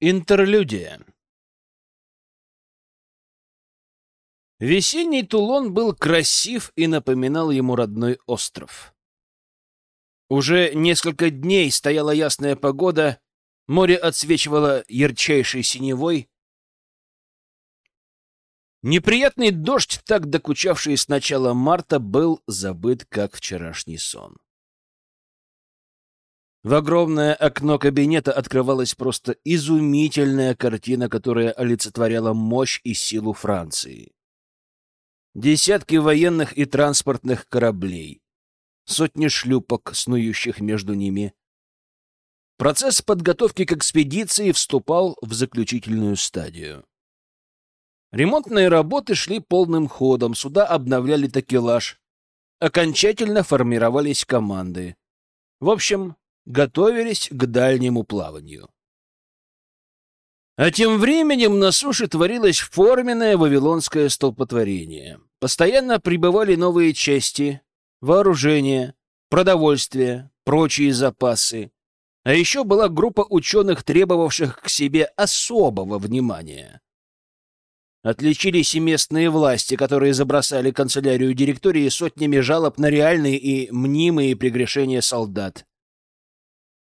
Интерлюдия Весенний Тулон был красив и напоминал ему родной остров. Уже несколько дней стояла ясная погода, море отсвечивало ярчайшей синевой. Неприятный дождь, так докучавший с начала марта, был забыт, как вчерашний сон. В огромное окно кабинета открывалась просто изумительная картина, которая олицетворяла мощь и силу Франции. Десятки военных и транспортных кораблей, сотни шлюпок, снующих между ними. Процесс подготовки к экспедиции вступал в заключительную стадию. Ремонтные работы шли полным ходом, суда обновляли такелаж, окончательно формировались команды. В общем, готовились к дальнему плаванию. А тем временем на суше творилось форменное вавилонское столпотворение. Постоянно прибывали новые части, вооружение, продовольствие, прочие запасы. А еще была группа ученых, требовавших к себе особого внимания. Отличились и местные власти, которые забросали канцелярию директории сотнями жалоб на реальные и мнимые прегрешения солдат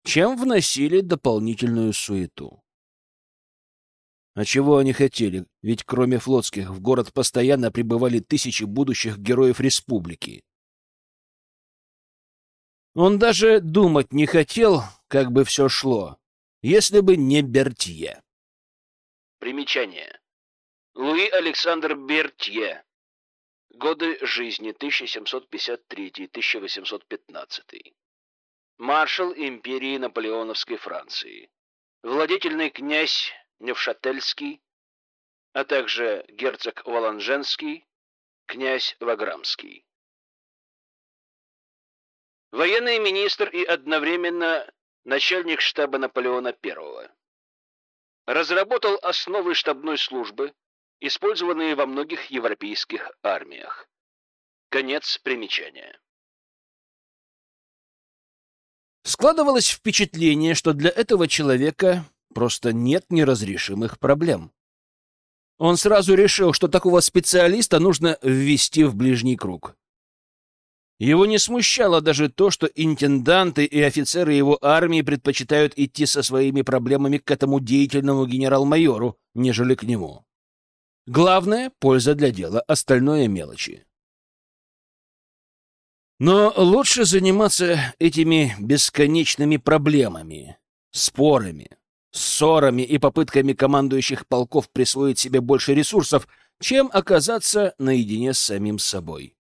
чем вносили дополнительную суету. А чего они хотели? Ведь кроме флотских в город постоянно прибывали тысячи будущих героев республики. Он даже думать не хотел, как бы все шло, если бы не Бертье. Примечание. Луи Александр Бертье. Годы жизни 1753-1815 маршал империи Наполеоновской Франции, владетельный князь Невшательский, а также герцог Воланженский, князь Ваграмский. Военный министр и одновременно начальник штаба Наполеона I. Разработал основы штабной службы, использованные во многих европейских армиях. Конец примечания. Складывалось впечатление, что для этого человека просто нет неразрешимых проблем. Он сразу решил, что такого специалиста нужно ввести в ближний круг. Его не смущало даже то, что интенданты и офицеры его армии предпочитают идти со своими проблемами к этому деятельному генерал-майору, нежели к нему. Главное — польза для дела, остальное — мелочи. Но лучше заниматься этими бесконечными проблемами, спорами, ссорами и попытками командующих полков присвоить себе больше ресурсов, чем оказаться наедине с самим собой.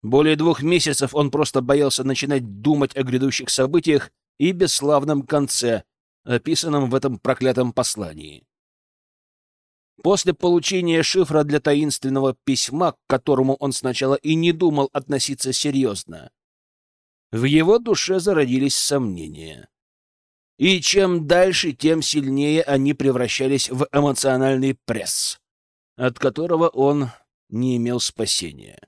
Более двух месяцев он просто боялся начинать думать о грядущих событиях и бесславном конце, описанном в этом проклятом послании. После получения шифра для таинственного письма, к которому он сначала и не думал относиться серьезно, в его душе зародились сомнения. И чем дальше, тем сильнее они превращались в эмоциональный пресс, от которого он не имел спасения.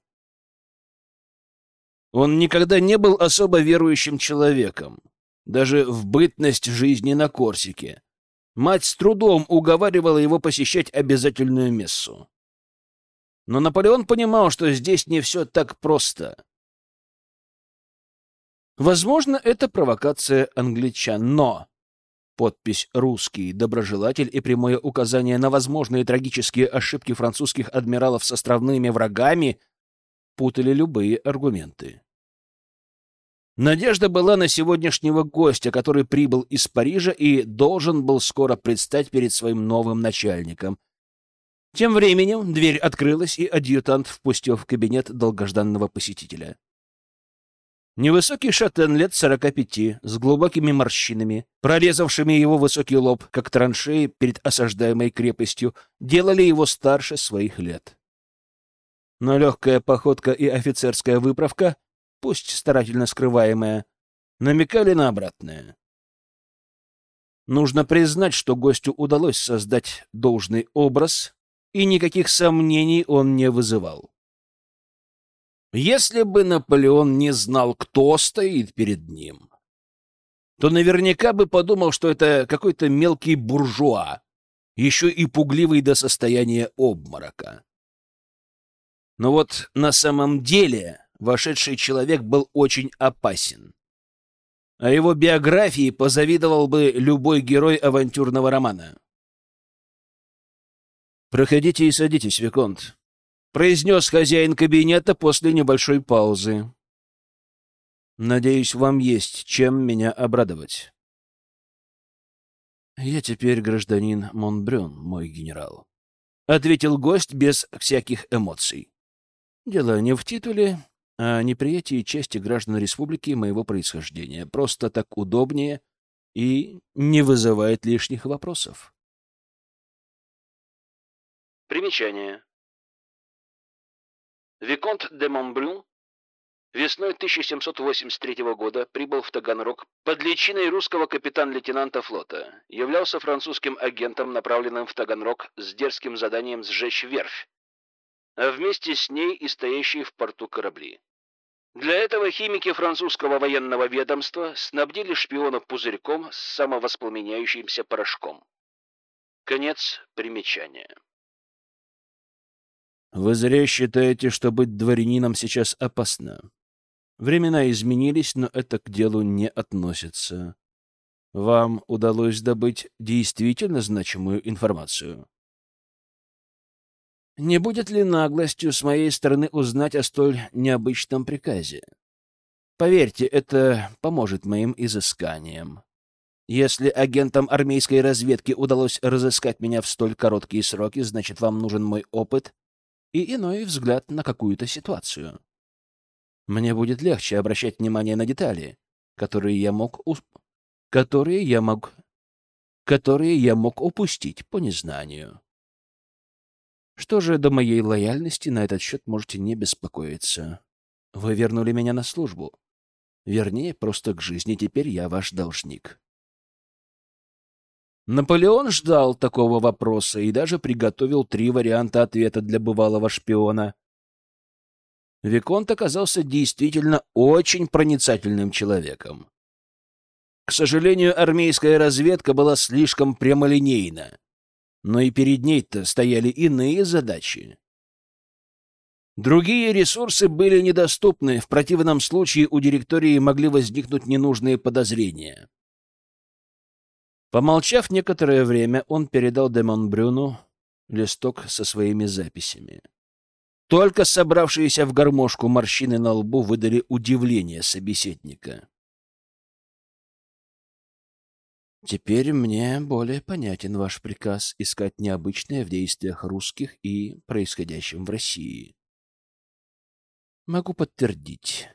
Он никогда не был особо верующим человеком, даже в бытность жизни на Корсике Мать с трудом уговаривала его посещать обязательную мессу. Но Наполеон понимал, что здесь не все так просто. Возможно, это провокация англичан, но подпись «Русский», «Доброжелатель» и прямое указание на возможные трагические ошибки французских адмиралов с островными врагами путали любые аргументы. Надежда была на сегодняшнего гостя, который прибыл из Парижа и должен был скоро предстать перед своим новым начальником. Тем временем дверь открылась, и адъютант впустил в кабинет долгожданного посетителя. Невысокий шатен лет сорока пяти, с глубокими морщинами, прорезавшими его высокий лоб, как траншеи перед осаждаемой крепостью, делали его старше своих лет. Но легкая походка и офицерская выправка пусть старательно скрываемое, намекали на обратное. Нужно признать, что гостю удалось создать должный образ, и никаких сомнений он не вызывал. Если бы Наполеон не знал, кто стоит перед ним, то наверняка бы подумал, что это какой-то мелкий буржуа, еще и пугливый до состояния обморока. Но вот на самом деле вошедший человек был очень опасен. А его биографии позавидовал бы любой герой авантюрного романа. «Проходите и садитесь, Виконт», — произнес хозяин кабинета после небольшой паузы. «Надеюсь, вам есть чем меня обрадовать». «Я теперь гражданин Монбрюн, мой генерал», — ответил гость без всяких эмоций. «Дело не в титуле, а неприятии чести граждан республики моего происхождения. Просто так удобнее и не вызывает лишних вопросов. Примечание. Виконт де Монбрюн весной 1783 года прибыл в Таганрог под личиной русского капитан-лейтенанта флота. Являлся французским агентом, направленным в Таганрог с дерзким заданием сжечь верфь, а вместе с ней и стоящие в порту корабли. Для этого химики французского военного ведомства снабдили шпиона пузырьком с самовоспламеняющимся порошком. Конец примечания. Вы зря считаете, что быть дворянином сейчас опасно. Времена изменились, но это к делу не относится. Вам удалось добыть действительно значимую информацию. Не будет ли наглостью с моей стороны узнать о столь необычном приказе? Поверьте, это поможет моим изысканиям. Если агентам армейской разведки удалось разыскать меня в столь короткие сроки, значит, вам нужен мой опыт и иной взгляд на какую-то ситуацию. Мне будет легче обращать внимание на детали, которые я мог которые я мог которые я мог упустить по незнанию. Что же до моей лояльности, на этот счет можете не беспокоиться. Вы вернули меня на службу. Вернее, просто к жизни теперь я ваш должник. Наполеон ждал такого вопроса и даже приготовил три варианта ответа для бывалого шпиона. Виконт оказался действительно очень проницательным человеком. К сожалению, армейская разведка была слишком прямолинейна но и перед ней-то стояли иные задачи. Другие ресурсы были недоступны, в противном случае у директории могли возникнуть ненужные подозрения. Помолчав некоторое время, он передал Демон Брюну листок со своими записями. Только собравшиеся в гармошку морщины на лбу выдали удивление собеседника. Теперь мне более понятен ваш приказ искать необычное в действиях русских и происходящем в России. Могу подтвердить,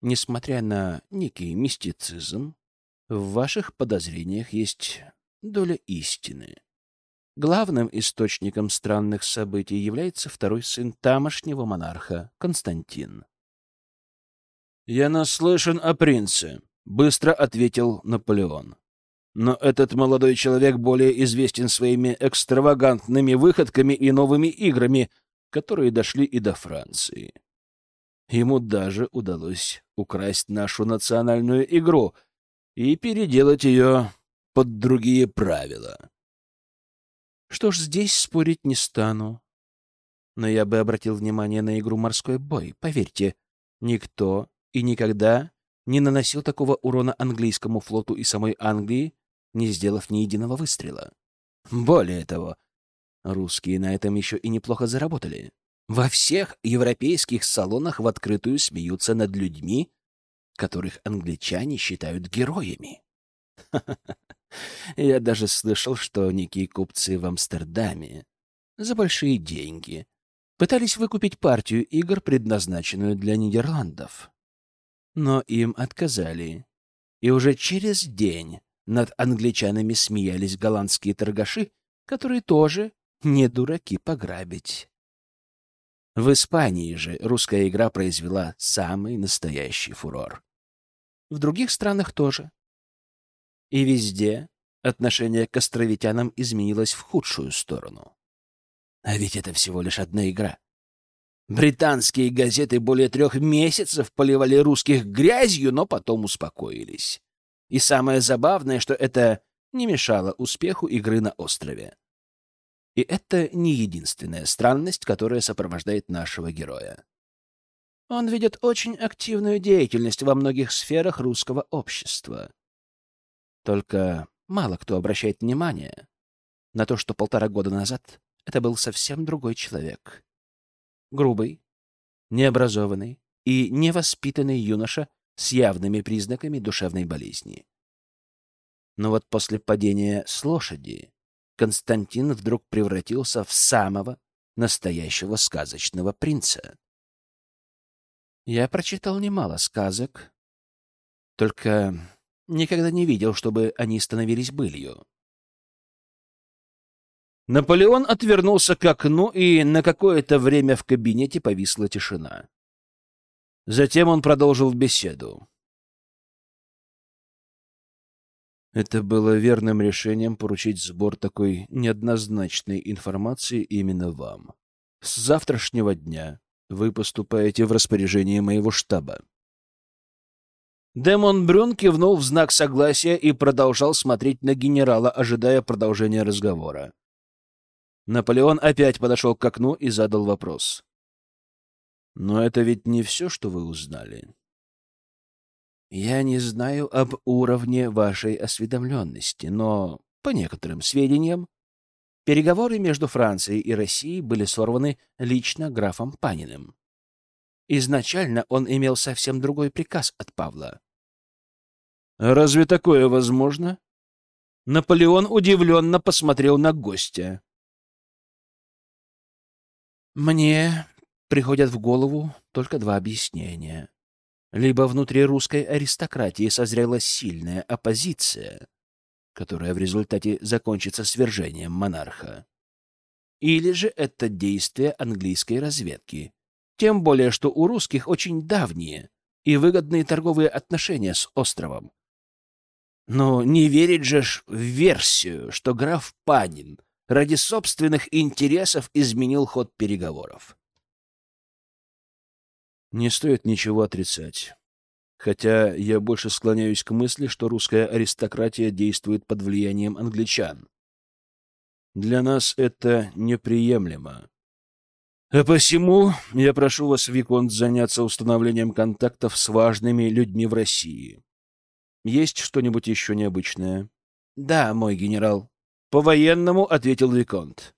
несмотря на некий мистицизм, в ваших подозрениях есть доля истины. Главным источником странных событий является второй сын тамошнего монарха, Константин. «Я наслышан о принце», — быстро ответил Наполеон. Но этот молодой человек более известен своими экстравагантными выходками и новыми играми, которые дошли и до Франции. Ему даже удалось украсть нашу национальную игру и переделать ее под другие правила. Что ж, здесь спорить не стану. Но я бы обратил внимание на игру «Морской бой». Поверьте, никто и никогда не наносил такого урона английскому флоту и самой Англии, не сделав ни единого выстрела. Более того, русские на этом еще и неплохо заработали. Во всех европейских салонах в открытую смеются над людьми, которых англичане считают героями. Я даже слышал, что некие купцы в Амстердаме за большие деньги пытались выкупить партию игр, предназначенную для Нидерландов. Но им отказали. И уже через день над англичанами смеялись голландские торгаши, которые тоже не дураки пограбить. В Испании же русская игра произвела самый настоящий фурор. В других странах тоже. И везде отношение к островитянам изменилось в худшую сторону. А ведь это всего лишь одна игра. Британские газеты более трех месяцев поливали русских грязью, но потом успокоились. И самое забавное, что это не мешало успеху игры на острове. И это не единственная странность, которая сопровождает нашего героя. Он ведет очень активную деятельность во многих сферах русского общества. Только мало кто обращает внимание на то, что полтора года назад это был совсем другой человек. Грубый, необразованный и невоспитанный юноша с явными признаками душевной болезни. Но вот после падения с лошади Константин вдруг превратился в самого настоящего сказочного принца. Я прочитал немало сказок, только никогда не видел, чтобы они становились былью. Наполеон отвернулся к окну, и на какое-то время в кабинете повисла тишина. Затем он продолжил беседу. Это было верным решением поручить сбор такой неоднозначной информации именно вам. С завтрашнего дня вы поступаете в распоряжение моего штаба. Демон Брюн кивнул в знак согласия и продолжал смотреть на генерала, ожидая продолжения разговора. Наполеон опять подошел к окну и задал вопрос. «Но это ведь не все, что вы узнали?» «Я не знаю об уровне вашей осведомленности, но, по некоторым сведениям, Переговоры между Францией и Россией были сорваны лично графом Паниным. Изначально он имел совсем другой приказ от Павла. «Разве такое возможно?» Наполеон удивленно посмотрел на гостя. «Мне приходят в голову только два объяснения. Либо внутри русской аристократии созрела сильная оппозиция, которая в результате закончится свержением монарха. Или же это действие английской разведки. Тем более, что у русских очень давние и выгодные торговые отношения с островом. Но не верить же ж в версию, что граф Панин ради собственных интересов изменил ход переговоров. Не стоит ничего отрицать хотя я больше склоняюсь к мысли, что русская аристократия действует под влиянием англичан. Для нас это неприемлемо. А посему я прошу вас, Виконт, заняться установлением контактов с важными людьми в России. Есть что-нибудь еще необычное? — Да, мой генерал. — По-военному, — ответил Виконт.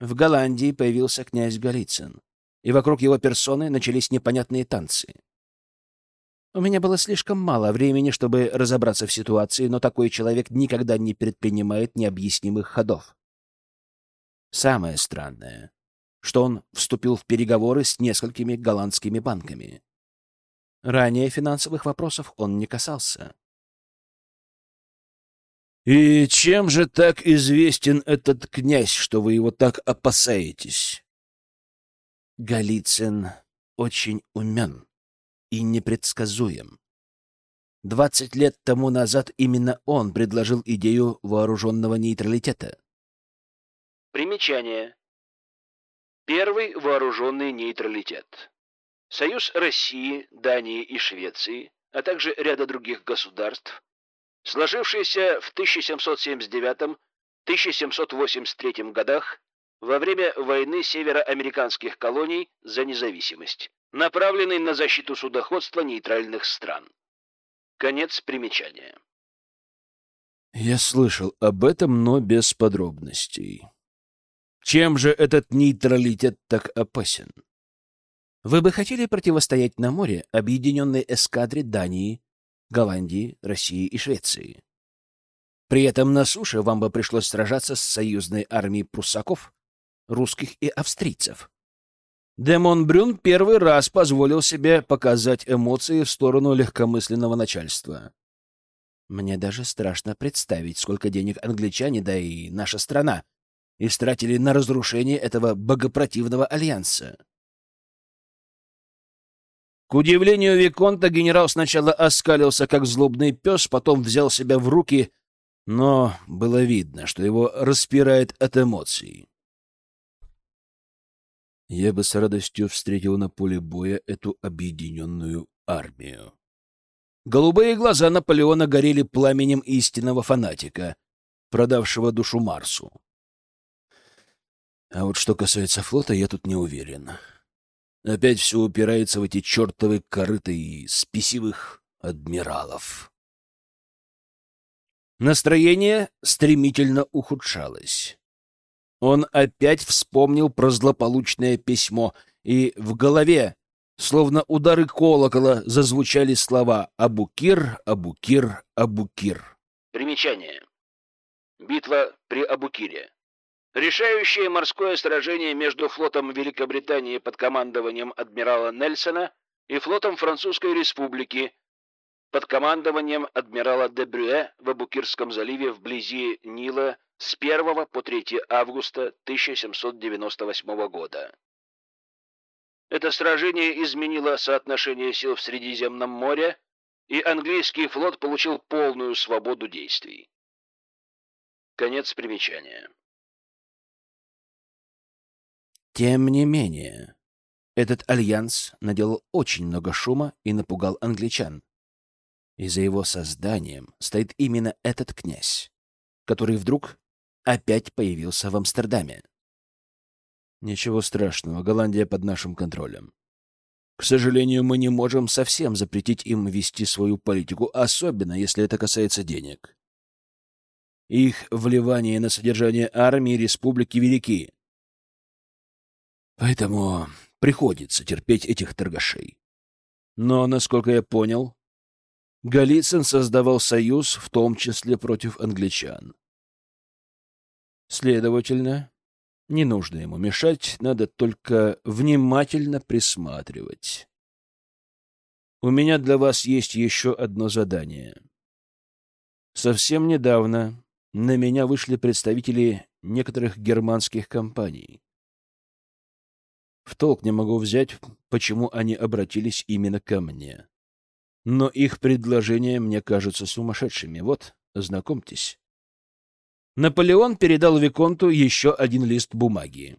В Голландии появился князь Голицын, и вокруг его персоны начались непонятные танцы. У меня было слишком мало времени, чтобы разобраться в ситуации, но такой человек никогда не предпринимает необъяснимых ходов. Самое странное, что он вступил в переговоры с несколькими голландскими банками. Ранее финансовых вопросов он не касался. «И чем же так известен этот князь, что вы его так опасаетесь?» Голицын очень умен и непредсказуем. Двадцать лет тому назад именно он предложил идею вооруженного нейтралитета. Примечание. Первый вооруженный нейтралитет. Союз России, Дании и Швеции, а также ряда других государств, сложившийся в 1779-1783 годах во время войны североамериканских колоний за независимость направленный на защиту судоходства нейтральных стран. Конец примечания. Я слышал об этом, но без подробностей. Чем же этот нейтралитет так опасен? Вы бы хотели противостоять на море объединенной эскадре Дании, Голландии, России и Швеции? При этом на суше вам бы пришлось сражаться с союзной армией пруссаков, русских и австрийцев. Демон Брюн первый раз позволил себе показать эмоции в сторону легкомысленного начальства. Мне даже страшно представить, сколько денег англичане, да и наша страна, истратили на разрушение этого богопротивного альянса. К удивлению Виконта, генерал сначала оскалился, как злобный пес, потом взял себя в руки, но было видно, что его распирает от эмоций. Я бы с радостью встретил на поле боя эту объединенную армию. Голубые глаза Наполеона горели пламенем истинного фанатика, продавшего душу Марсу. А вот что касается флота, я тут не уверен. Опять все упирается в эти чертовы корыты и спесивых адмиралов. Настроение стремительно ухудшалось. Он опять вспомнил про злополучное письмо, и в голове, словно удары колокола, зазвучали слова «Абукир, Абукир, Абукир». Примечание. Битва при Абукире. Решающее морское сражение между флотом Великобритании под командованием адмирала Нельсона и флотом Французской Республики под командованием адмирала де Брюэ в Абукирском заливе вблизи Нила с 1 по 3 августа 1798 года. Это сражение изменило соотношение сил в Средиземном море, и английский флот получил полную свободу действий. Конец примечания. Тем не менее, этот альянс наделал очень много шума и напугал англичан. И за его созданием стоит именно этот князь, который вдруг опять появился в Амстердаме. Ничего страшного, Голландия под нашим контролем. К сожалению, мы не можем совсем запретить им вести свою политику, особенно если это касается денег. Их вливание на содержание армии республики велики. Поэтому приходится терпеть этих торгашей. Но, насколько я понял, Голицын создавал союз, в том числе против англичан. Следовательно, не нужно ему мешать, надо только внимательно присматривать. У меня для вас есть еще одно задание. Совсем недавно на меня вышли представители некоторых германских компаний. В толк не могу взять, почему они обратились именно ко мне. Но их предложения мне кажутся сумасшедшими. Вот, знакомьтесь. Наполеон передал Виконту еще один лист бумаги.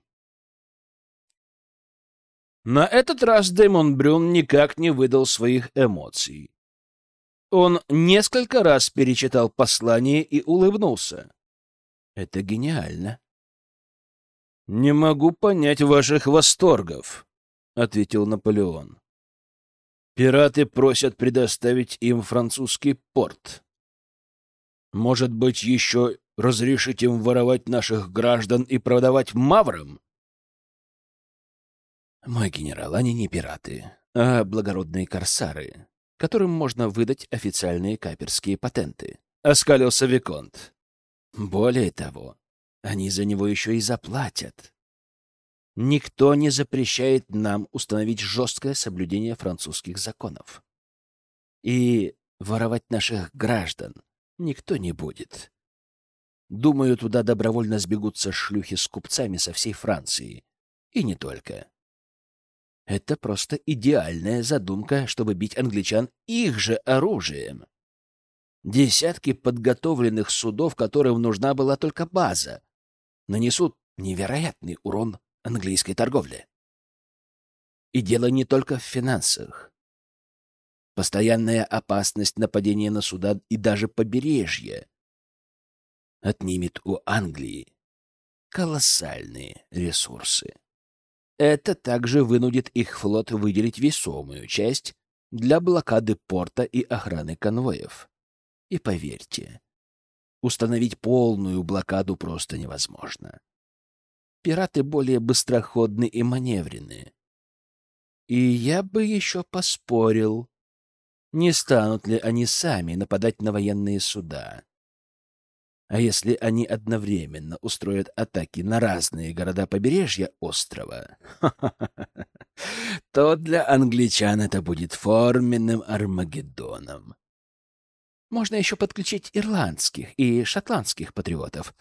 На этот раз Дэймон Брюн никак не выдал своих эмоций. Он несколько раз перечитал послание и улыбнулся. Это гениально. «Не могу понять ваших восторгов», — ответил Наполеон. «Пираты просят предоставить им французский порт. Может быть, еще разрешить им воровать наших граждан и продавать маврам?» «Мой генерал, они не пираты, а благородные корсары, которым можно выдать официальные каперские патенты», — оскалился Виконт. «Более того, они за него еще и заплатят. Никто не запрещает нам установить жесткое соблюдение французских законов. И воровать наших граждан никто не будет. Думаю, туда добровольно сбегутся шлюхи с купцами со всей Франции. И не только. Это просто идеальная задумка, чтобы бить англичан их же оружием. Десятки подготовленных судов, которым нужна была только база, нанесут невероятный урон английской торговле. И дело не только в финансах. Постоянная опасность нападения на суда и даже побережье отнимет у Англии колоссальные ресурсы. Это также вынудит их флот выделить весомую часть для блокады порта и охраны конвоев. И поверьте, Установить полную блокаду просто невозможно. Пираты более быстроходны и маневренные. И я бы еще поспорил, не станут ли они сами нападать на военные суда. А если они одновременно устроят атаки на разные города побережья острова, то для англичан это будет форменным Армагеддоном. Можно еще подключить ирландских и шотландских патриотов.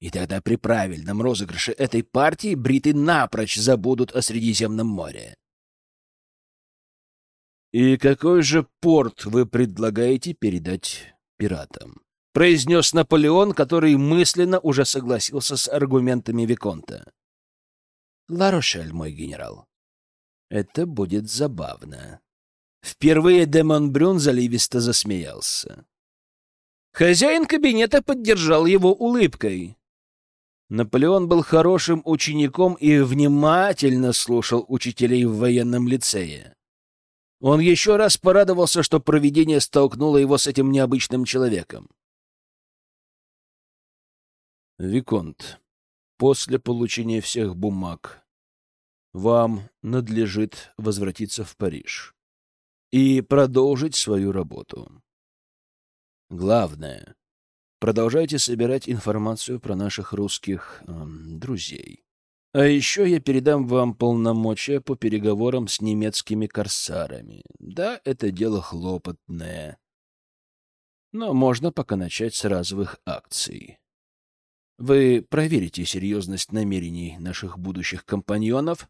И тогда при правильном розыгрыше этой партии бриты напрочь забудут о Средиземном море. «И какой же порт вы предлагаете передать пиратам?» — произнес Наполеон, который мысленно уже согласился с аргументами Виконта. «Ларошель, мой генерал. Это будет забавно. Впервые Демон Брюн заливисто засмеялся. Хозяин кабинета поддержал его улыбкой. Наполеон был хорошим учеником и внимательно слушал учителей в военном лицее. Он еще раз порадовался, что провидение столкнуло его с этим необычным человеком. Виконт, после получения всех бумаг вам надлежит возвратиться в Париж и продолжить свою работу. Главное, продолжайте собирать информацию про наших русских эм, друзей. А еще я передам вам полномочия по переговорам с немецкими корсарами. Да, это дело хлопотное. Но можно пока начать с разовых акций. Вы проверите серьезность намерений наших будущих компаньонов,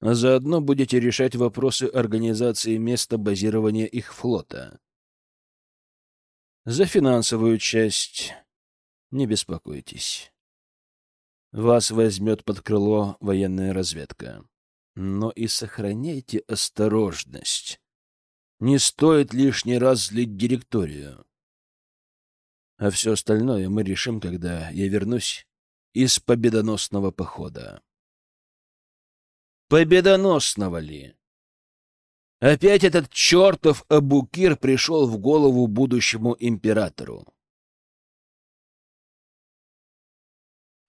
а заодно будете решать вопросы организации места базирования их флота. За финансовую часть не беспокойтесь. Вас возьмет под крыло военная разведка. Но и сохраняйте осторожность. Не стоит лишний раз злить директорию. А все остальное мы решим, когда я вернусь из победоносного похода. Победоносного ли? Опять этот чертов Абукир пришел в голову будущему императору.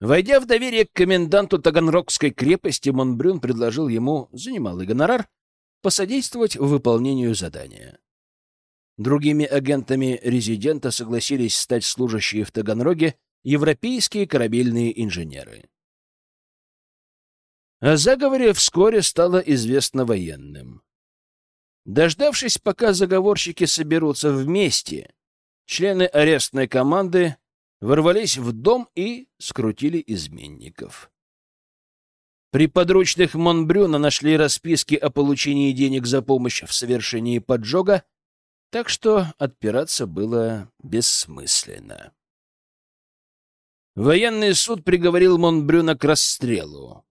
Войдя в доверие к коменданту Таганрогской крепости, Монбрюн предложил ему за немалый гонорар посодействовать в выполнению задания. Другими агентами резидента согласились стать служащие в Таганроге европейские корабельные инженеры. О заговоре вскоре стало известно военным. Дождавшись, пока заговорщики соберутся вместе, члены арестной команды ворвались в дом и скрутили изменников. При подручных Монбрюна нашли расписки о получении денег за помощь в совершении поджога, так что отпираться было бессмысленно. Военный суд приговорил Монбрюна к расстрелу.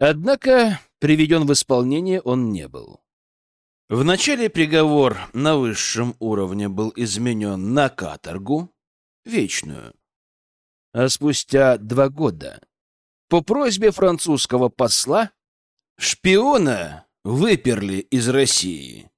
Однако приведен в исполнение он не был. Вначале приговор на высшем уровне был изменен на каторгу, вечную. А спустя два года, по просьбе французского посла, шпиона выперли из России.